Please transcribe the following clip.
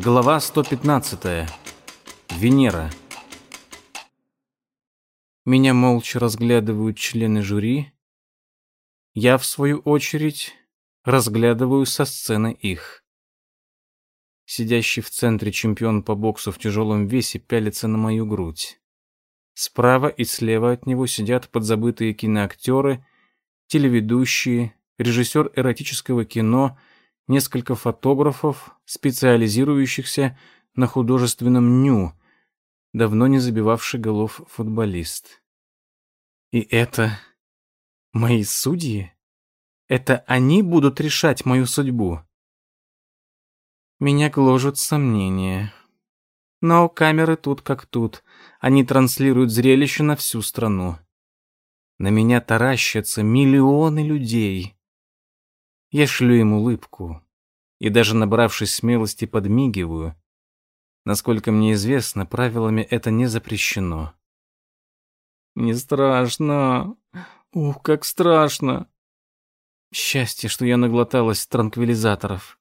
Глава 115. Венера. Меня молча разглядывают члены жюри. Я, в свою очередь, разглядываю со сцены их. Сидящий в центре чемпион по боксу в тяжелом весе пялится на мою грудь. Справа и слева от него сидят подзабытые киноактеры, телеведущие, режиссер эротического кино, несколько фотографов, специализирующихся на художественном ню, давно не забивавший голов футболист. И это мои судьи? Это они будут решать мою судьбу? Меня гложут сомнения. Но камеры тут как тут. Они транслируют зрелище на всю страну. На меня таращатся миллионы людей. Я шлю им улыбку и даже набравшись смелости подмигиваю. Насколько мне известно, правилами это не запрещено. Не страшно. Ух, как страшно. Счастье, что я наглоталась транквилизаторов.